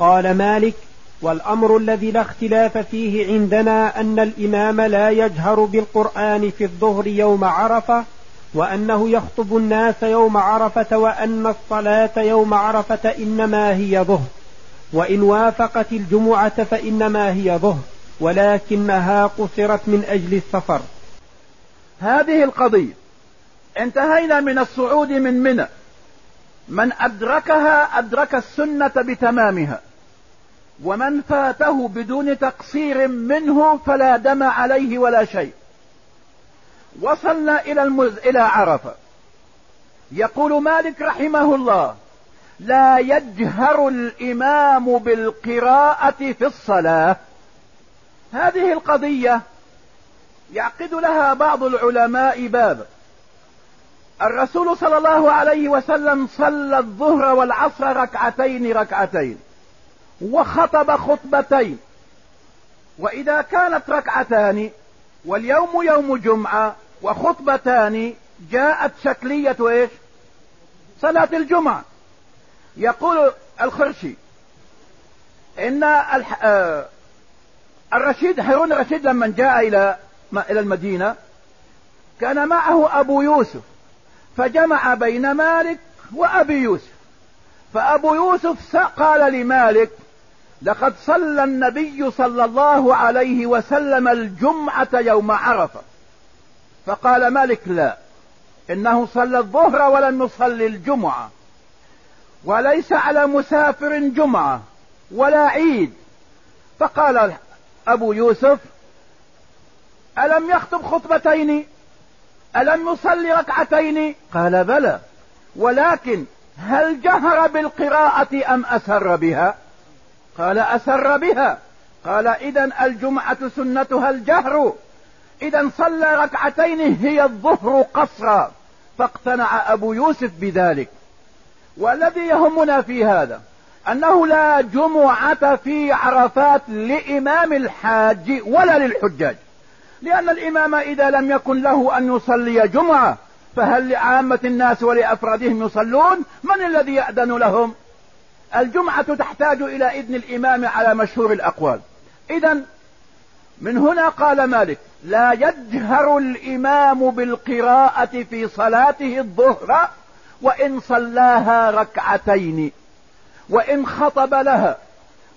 قال مالك والأمر الذي لا اختلاف فيه عندنا أن الإمام لا يجهر بالقرآن في الظهر يوم عرفة وأنه يخطب الناس يوم عرفة وأن الصلاة يوم عرفة إنما هي ظهر وإن وافقت الجمعة فإنما هي ظهر ولكنها قصرت من أجل السفر. هذه القضية انتهينا من الصعود من منى. من أدركها أدرك السنة بتمامها. ومن فاته بدون تقصير منه فلا دم عليه ولا شيء. وصلنا إلى, المز... إلى عرفة. يقول مالك رحمه الله لا يجهر الإمام بالقراءة في الصلاة. هذه القضية يعقد لها بعض العلماء باب. الرسول صلى الله عليه وسلم صلى الظهر والعصر ركعتين ركعتين. وخطب خطبتين. وإذا كانت ركعتان واليوم يوم جمعة وخطبتان جاءت شكلية إيش؟ صلاة الجمعة. يقول الخرشي إن آه، الرشيد هارون الرشيد لما جاء إلى إلى المدينة كان معه أبو يوسف فجمع بين مالك وأبي يوسف. فأبو يوسف قال لمالك لقد صلى النبي صلى الله عليه وسلم الجمعة يوم عرفة. فقال مالك لا إنه صلى الظهر ولم يصلي الجمعة. وليس على مسافر جمعة ولا عيد. فقال أبو يوسف ألم يخطب خطبتين؟ ألم يصلي ركعتين؟ قال بلى ولكن هل جهر بالقراءة أم أسر بها؟ قال أسر بها. قال إذا الجمعة سنتها الجهر. إذا صلى ركعتين هي الظهر قصرا. فاقتنع أبو يوسف بذلك. والذي يهمنا في هذا أنه لا جمعة في عرفات لإمام الحاج ولا للحجاج. لأن الإمام إذا لم يكن له أن يصلي جمعة فهل لعامة الناس ولأفرادهم يصلون؟ من الذي يأذن لهم؟ الجمعة تحتاج إلى إذن الإمام على مشهور الأقوال. اذا من هنا قال مالك لا يجهر الإمام بالقراءة في صلاته الظهر وإن صلاها ركعتين وإن خطب لها.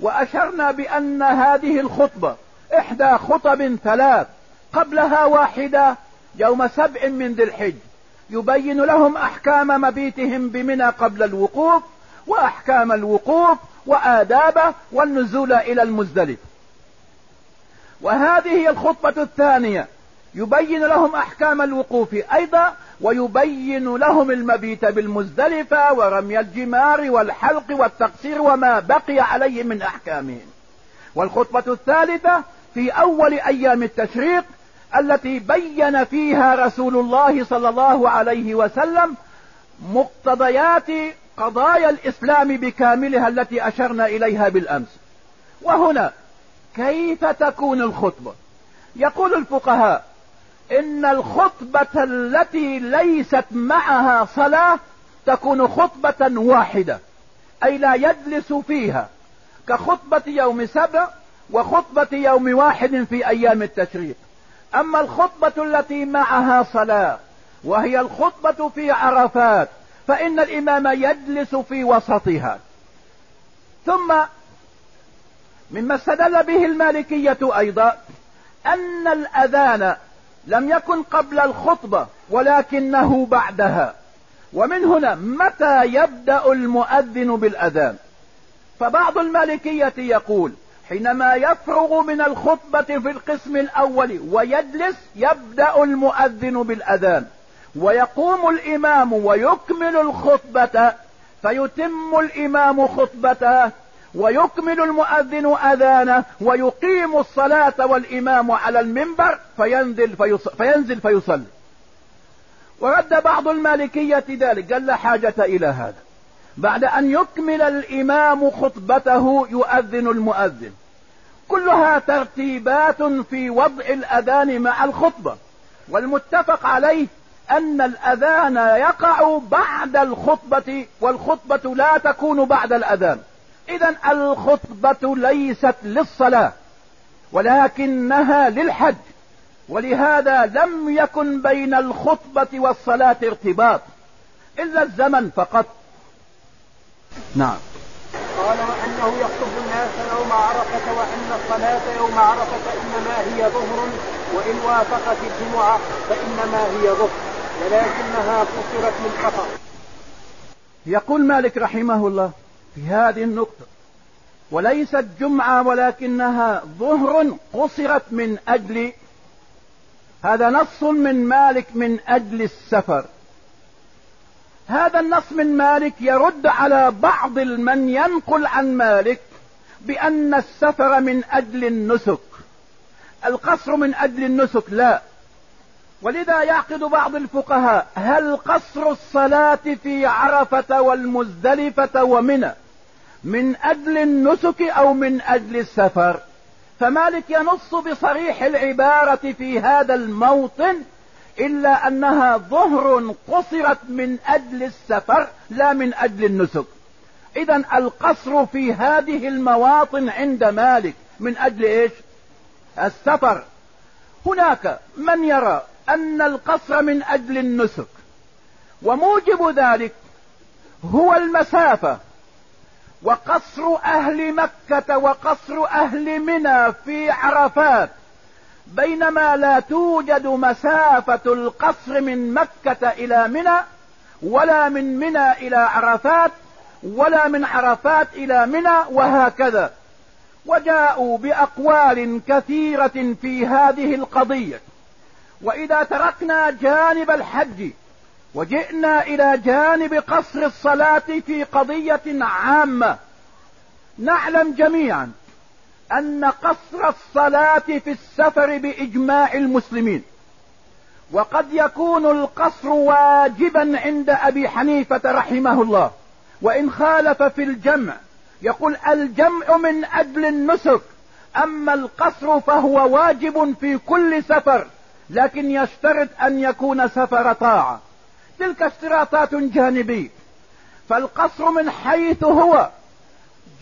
وأشرنا بأن هذه الخطبة إحدى خطب ثلاث قبلها واحدة يوم سبع من ذي الحج. يبين لهم أحكام مبيتهم بمنى قبل الوقوف وأحكام الوقوف وادابه والنزول إلى المزدلف. وهذه هي الخطبة الثانية. يبين لهم أحكام الوقوف أيضا ويبين لهم المبيت بالمزدلفة ورمي الجمار والحلق والتقصير وما بقي عليه من أحكامهم. والخطبة الثالثة في أول أيام التشريق التي بين فيها رسول الله صلى الله عليه وسلم مقتضيات قضايا الإسلام بكاملها التي أشرنا إليها بالأمس. وهنا كيف تكون الخطبة؟ يقول الفقهاء إن الخطبة التي ليست معها صلاة تكون خطبة واحدة أي لا يجلس فيها كخطبة يوم سبع وخطبة يوم واحد في أيام التشريق. أما الخطبة التي معها صلاة وهي الخطبة في عرفات فإن الإمام يجلس في وسطها. ثم مما استدل به المالكية أيضا أن الأذان لم يكن قبل الخطبة ولكنه بعدها. ومن هنا متى يبدأ المؤذن بالأذان؟ فبعض المالكية يقول حينما يفرغ من الخطبة في القسم الأول ويجلس يبدأ المؤذن بالأذان. ويقوم الإمام ويكمل الخطبة فيتم الإمام خطبته ويكمل المؤذن أذانه ويقيم الصلاة والإمام على المنبر فينزل, فيص... فينزل فيصلي. ورد بعض المالكية ذلك قال لا حاجة إلى هذا. بعد أن يكمل الإمام خطبته يؤذن المؤذن. كلها ترتيبات في وضع الأذان مع الخطبة والمتفق عليه أن الأذان يقع بعد الخطبة والخطبة لا تكون بعد الأذان. اذا الخطبة ليست للصلاة ولكنها للحج ولهذا لم يكن بين الخطبة والصلاة ارتباط. إلا الزمن فقط. نعم. قال وانه يخطب الناس يوم عرفة وأن الصلاة يوم عرفة إنما هي ظهر وإن وافقت الجمعة فإنما هي ظهر. ولكنها قصرت من خطأ. يقول مالك رحمه الله في هذه النقطة وليست جمعة ولكنها ظهر قصرت من أجل هذا نص من مالك من أجل السفر. هذا النص من مالك يرد على بعض من ينقل عن مالك بأن السفر من أجل النسك. القصر من أجل النسك لا ولذا يعقد بعض الفقهاء هل قصر الصلاة في عرفة والمزدلفة ومنى من أجل النسك أو من أجل السفر؟ فمالك ينص بصريح العبارة في هذا الموطن إلا أنها ظهر قصرت من أجل السفر لا من أجل النسك. اذا القصر في هذه المواطن عند مالك من أجل إيش؟ السفر. هناك من يرى أن القصر من أجل النسك. وموجب ذلك هو المسافة. وقصر أهل مكة وقصر أهل منى في عرفات. بينما لا توجد مسافة القصر من مكة إلى منى ولا من منى إلى عرفات ولا من عرفات إلى منى وهكذا. وجاءوا بأقوال كثيرة في هذه القضية. وإذا تركنا جانب الحج وجئنا إلى جانب قصر الصلاة في قضية عامة نعلم جميعا أن قصر الصلاة في السفر بإجماع المسلمين وقد يكون القصر واجبا عند أبي حنيفة رحمه الله وإن خالف في الجمع يقول الجمع من أجل النسك أما القصر فهو واجب في كل سفر. لكن يشترط أن يكون سفر طاعة. تلك اشتراطات جانبية. فالقصر من حيث هو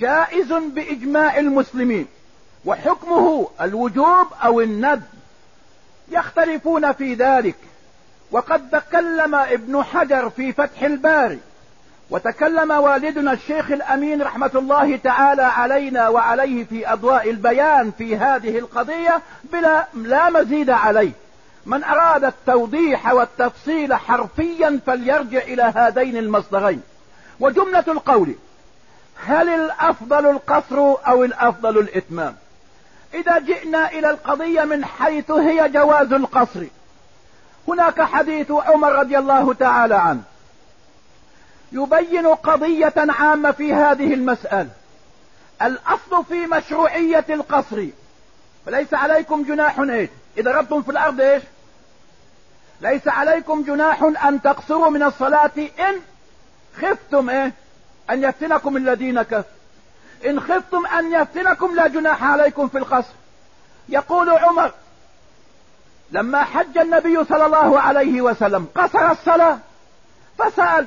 جائز بإجماع المسلمين وحكمه الوجوب أو الند يختلفون في ذلك. وقد تكلم ابن حجر في فتح الباري وتكلم والدنا الشيخ الأمين رحمة الله تعالى علينا وعليه في أضواء البيان في هذه القضية بلا لا مزيد عليه. من أراد التوضيح والتفصيل حرفيا فليرجع إلى هذين المصدرين. وجملة القول هل الأفضل القصر أو الأفضل الإتمام؟ إذا جئنا إلى القضية من حيث هي جواز القصر. هناك حديث عمر رضي الله تعالى عنه يبين قضية عامة في هذه المسألة. الأصل في مشروعية القصر فليس عليكم جناح إيش إذا ربتم في الأرض إيش؟ ليس عليكم جناح أن تقصروا من الصلاة إن خفتم إيه؟ أن يفتنكم الذين كفروا. إن خفتم أن يفتنكم لا جناح عليكم في القصر. يقول عمر لما حج النبي صلى الله عليه وسلم قصر الصلاة فسأل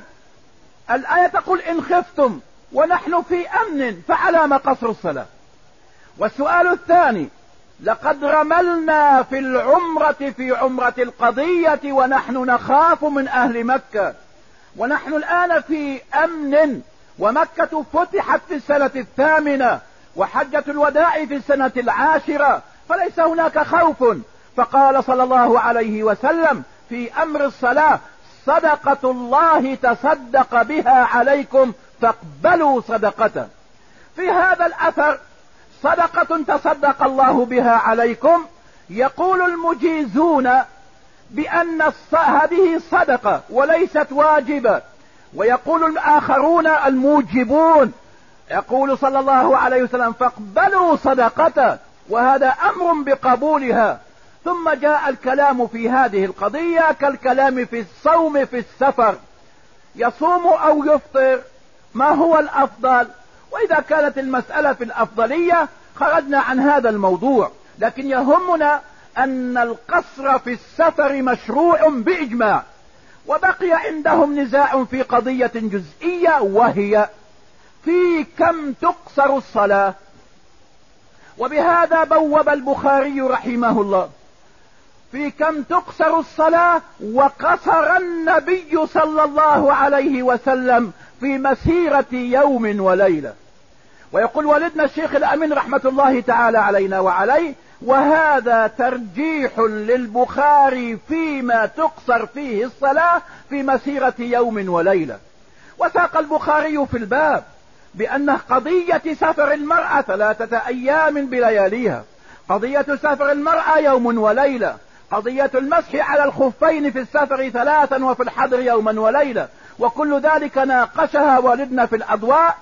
الآية تقول إن خفتم ونحن في أمن فعلى ما قصر الصلاة؟ والسؤال الثاني لقد رملنا في العمرة في عمرة القضية ونحن نخاف من أهل مكة. ونحن الآن في أمن ومكة فتحت في السنة الثامنة وحجة الوداع في السنة العاشرة فليس هناك خوف. فقال صلى الله عليه وسلم في أمر الصلاة صدقة الله تصدق بها عليكم فاقبلوا صدقته. في هذا الأثر صدقة تصدق الله بها عليكم. يقول المجيزون بأن هذه صدقة وليست واجبة. ويقول الآخرون الموجبون يقول صلى الله عليه وسلم فاقبلوا صدقته وهذا أمر بقبولها. ثم جاء الكلام في هذه القضية كالكلام في الصوم في السفر. يصوم أو يفطر ما هو الأفضل؟ وإذا كانت المسألة في الأفضلية خرجنا عن هذا الموضوع لكن يهمنا أن القصر في السفر مشروع بإجماع وبقي عندهم نزاع في قضية جزئية وهي في كم تقصر الصلاة. وبهذا بوب البخاري رحمه الله في كم تقصر الصلاة وقصر النبي صلى الله عليه وسلم في مسيرة يوم وليلة. ويقول والدنا الشيخ الأمين رحمة الله تعالى علينا وعليه وهذا ترجيح للبخاري فيما تقصر فيه الصلاة في مسيرة يوم وليلة. وساق البخاري في الباب بأن قضية سفر المرأة ثلاثة أيام بلياليها قضية سفر المرأة يوم وليلة قضية المسح على الخفين في السفر ثلاثا وفي الحضر يوما وليلة وكل ذلك ناقشها والدنا في الأضواء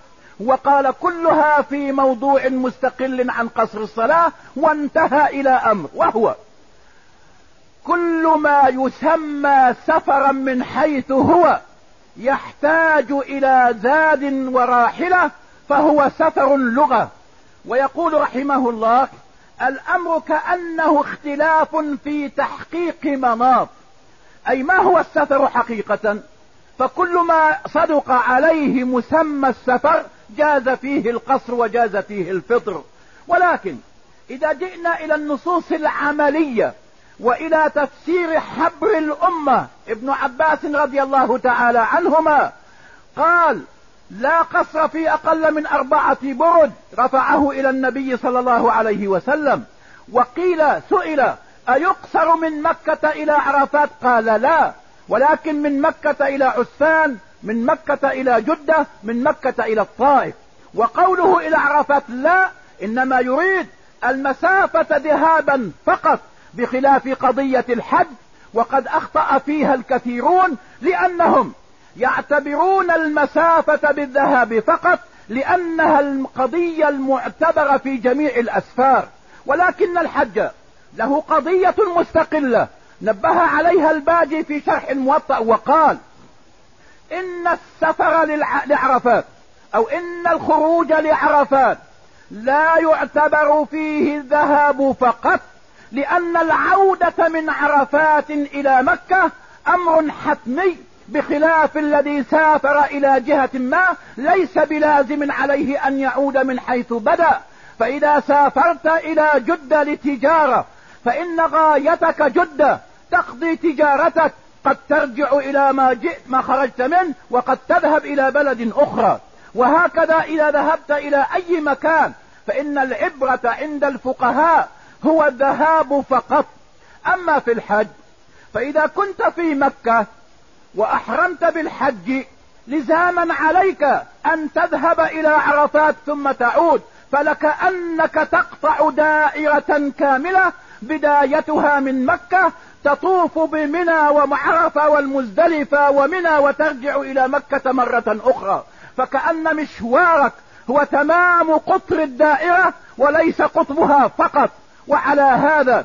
وقال كلها في موضوع مستقل عن قصر الصلاة وانتهى إلى أمر وهو كل ما يسمى سفرا من حيث هو يحتاج إلى زاد وراحلة فهو سفر لغة. ويقول رحمه الله الأمر كأنه اختلاف في تحقيق مناط أي ما هو السفر حقيقة؟ فكل ما صدق عليه مسمى السفر جاز فيه القصر وجاز فيه الفطر. ولكن إذا جئنا إلى النصوص العملية وإلى تفسير حبر الأمة ابن عباس رضي الله تعالى عنهما قال لا قصر في أقل من أربعة برد رفعه إلى النبي صلى الله عليه وسلم. وقيل سئل أيقصر من مكة إلى عرفات؟ قال لا. ولكن من مكة إلى عسفان من مكة إلى جدة من مكة إلى الطائف. وقوله إلى عرفات لا إنما يريد المسافة ذهابا فقط بخلاف قضية الحج وقد أخطأ فيها الكثيرون لأنهم يعتبرون المسافة بالذهاب فقط لأنها القضية المعتبرة في جميع الأسفار. ولكن الحج له قضية مستقلة نبه عليها الباجي في شرح الموطأ وقال إن السفر لعرفات أو إن الخروج لعرفات لا يعتبر فيه الذهاب فقط لأن العودة من عرفات إلى مكة أمر حتمي بخلاف الذي سافر إلى جهة ما ليس بلازم عليه أن يعود من حيث بدأ. فإذا سافرت إلى جدة لتجارة فإن غايتك جدة. تقضي تجارتك. قد ترجع إلى ما جئت ما خرجت منه وقد تذهب إلى بلد أخرى. وهكذا إذا ذهبت إلى أي مكان فإن العبرة عند الفقهاء هو الذهاب فقط. أما في الحج فإذا كنت في مكة وأحرمت بالحج لزاما عليك أن تذهب إلى عرفات ثم تعود. فلك أنك تقطع دائرة كاملة بدايتها من مكة تطوف بمنى ومعرفة والمزدلفة ومنى وترجع إلى مكة مرة أخرى. فكأن مشوارك هو تمام قطر الدائرة وليس قطبها فقط. وعلى هذا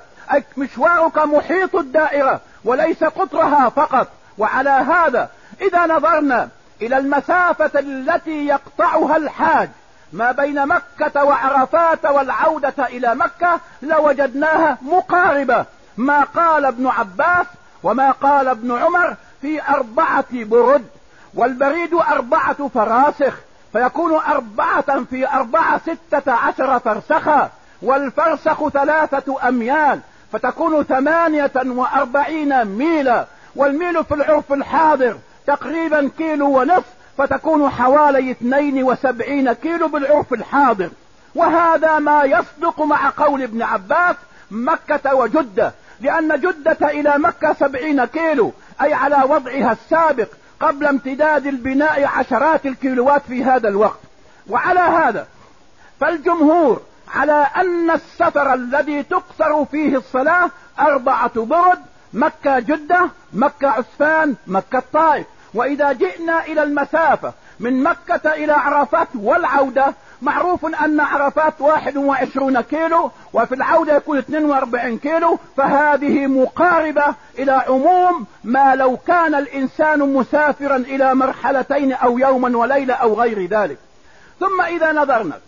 مشوارك محيط الدائرة وليس قطرها فقط. وعلى هذا إذا نظرنا إلى المسافة التي يقطعها الحاج ما بين مكة وعرفات والعودة إلى مكة لوجدناها مقاربة. ما قال ابن عباس وما قال ابن عمر في أربعة برد والبريد أربعة فراسخ فيكون أربعة في أربعة ستة عشر فرسخا والفرسخ ثلاثة أميال فتكون ثمانية وأربعين ميلا والميل في العرف الحاضر تقريبا كيلو ونصف فتكون حوالي اثنين وسبعين كيلو بالعرف الحاضر. وهذا ما يصدق مع قول ابن عباس مكة وجدة لأن جدة إلى مكة سبعين كيلو أي على وضعها السابق قبل امتداد البناء عشرات الكيلوات في هذا الوقت. وعلى هذا فالجمهور على أن السفر الذي تقصر فيه الصلاة أربعة برد مكة جدة مكة عسفان مكة الطائف. وإذا جئنا إلى المسافة من مكة إلى عرفات والعودة معروف أن عرفات 21 كيلو وفي العودة يكون 42 كيلو فهذه مقاربة إلى عموم ما لو كان الإنسان مسافرا إلى مرحلتين أو يوما وليلة أو غير ذلك. ثم إذا نظرنا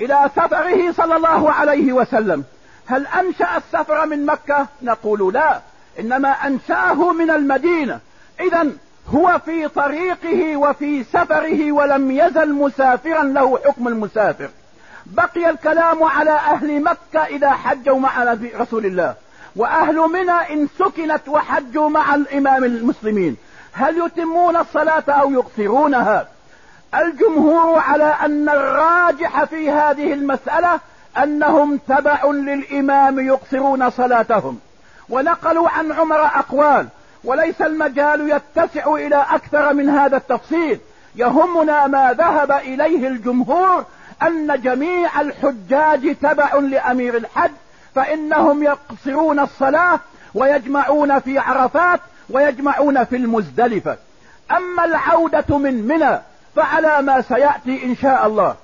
إلى سفره صلى الله عليه وسلم هل أنشأ السفر من مكة؟ نقول لا إنما أنشأه من المدينة. إذا هو في طريقه وفي سفره ولم يزل مسافرا له حكم المسافر. بقي الكلام على أهل مكة إذا حجوا مع رسول الله. وأهل منى إن سكنت وحجوا مع الإمام المسلمين. هل يتمون الصلاة أو يقصرونها؟ الجمهور على أن الراجح في هذه المسألة أنهم تبع للإمام يقصرون صلاتهم. ونقلوا عن عمر أقوال. وليس المجال يتسع إلى أكثر من هذا التفصيل. يهمنا ما ذهب إليه الجمهور أن جميع الحجاج تبع لأمير الحج فإنهم يقصرون الصلاة ويجمعون في عرفات ويجمعون في المزدلفة. أما العودة من منى فعلى ما سيأتي إن شاء الله.